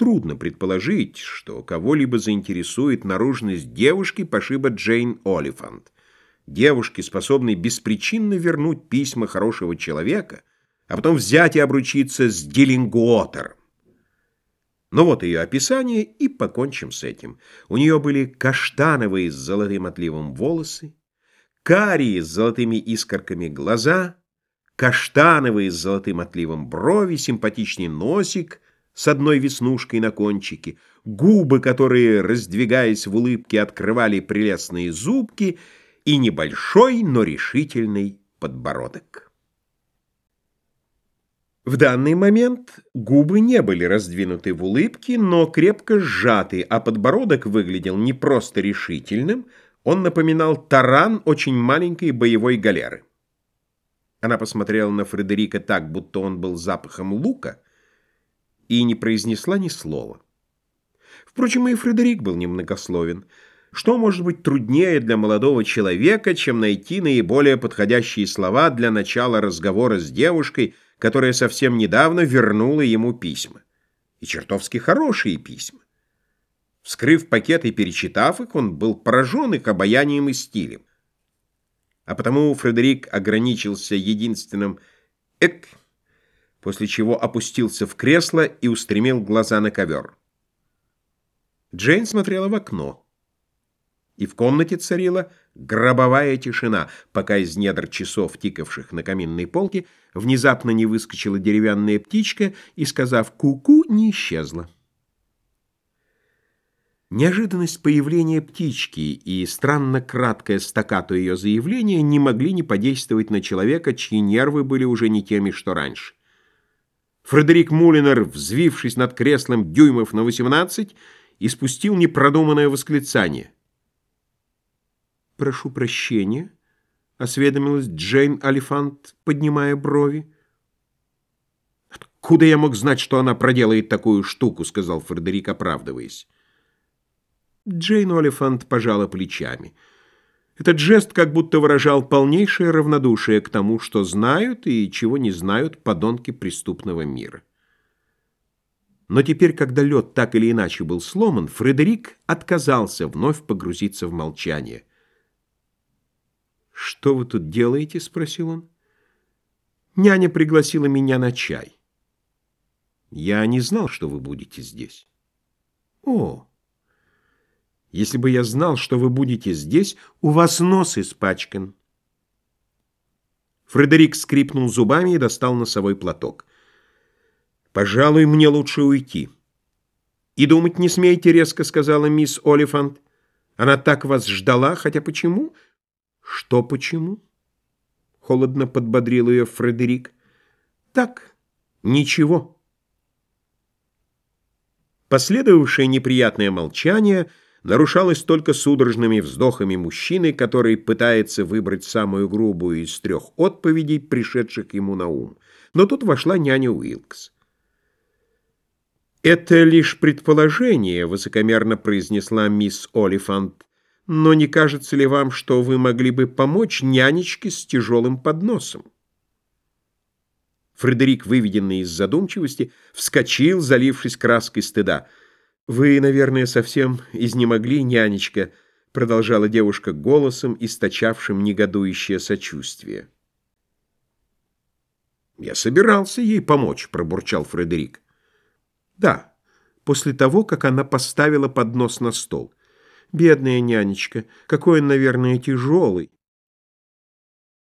Трудно предположить, что кого-либо заинтересует наружность девушки пошиба Джейн Олифант. Девушки, способной беспричинно вернуть письма хорошего человека, а потом взять и обручиться с Диллингуотером. Ну вот ее описание, и покончим с этим. У нее были каштановые с золотым отливом волосы, карие с золотыми искорками глаза, каштановые с золотым отливом брови, симпатичный носик — с одной веснушкой на кончике, губы, которые, раздвигаясь в улыбке, открывали прелестные зубки, и небольшой, но решительный подбородок. В данный момент губы не были раздвинуты в улыбке, но крепко сжаты, а подбородок выглядел не просто решительным, он напоминал таран очень маленькой боевой галеры. Она посмотрела на Фредерика так, будто он был запахом лука, и не произнесла ни слова. Впрочем, и Фредерик был немногословен. Что может быть труднее для молодого человека, чем найти наиболее подходящие слова для начала разговора с девушкой, которая совсем недавно вернула ему письма? И чертовски хорошие письма. Вскрыв пакет и перечитав их, он был поражен их обаянием и стилем. А потому Фредерик ограничился единственным «эк» после чего опустился в кресло и устремил глаза на ковер. Джейн смотрела в окно. И в комнате царила гробовая тишина, пока из недр часов, тикавших на каминной полке, внезапно не выскочила деревянная птичка и, сказав «ку-ку», не исчезла. Неожиданность появления птички и странно краткое стаккато ее заявления не могли не подействовать на человека, чьи нервы были уже не теми, что раньше. Фредерик Мулинер, взвившись над креслом дюймов на 18, испустил непродуманное восклицание. «Прошу прощения», — осведомилась Джейн Алифант, поднимая брови. «Откуда я мог знать, что она проделает такую штуку?» — сказал Фредерик, оправдываясь. Джейн Олифант пожала плечами — этот жест как будто выражал полнейшее равнодушие к тому, что знают и чего не знают подонки преступного мира. Но теперь, когда лед так или иначе был сломан, Фредерик отказался вновь погрузиться в молчание. «Что вы тут делаете?» — спросил он. «Няня пригласила меня на чай. Я не знал, что вы будете здесь». «О!» Если бы я знал, что вы будете здесь, у вас нос испачкан. Фредерик скрипнул зубами и достал носовой платок. «Пожалуй, мне лучше уйти». «И думать не смейте», — резко сказала мисс Олифант. «Она так вас ждала, хотя почему?» «Что почему?» — холодно подбодрил ее Фредерик. «Так, ничего». Последовавшее неприятное молчание — нарушалось только судорожными вздохами мужчины, который пытается выбрать самую грубую из трех отповедей, пришедших ему на ум. Но тут вошла няня Уилкс. «Это лишь предположение», — высокомерно произнесла мисс Олифант. «Но не кажется ли вам, что вы могли бы помочь нянечке с тяжелым подносом?» Фредерик, выведенный из задумчивости, вскочил, залившись краской стыда — «Вы, наверное, совсем изнемогли, нянечка», — продолжала девушка голосом, источавшим негодующее сочувствие. «Я собирался ей помочь», — пробурчал Фредерик. «Да, после того, как она поставила поднос на стол. Бедная нянечка, какой он, наверное, тяжелый».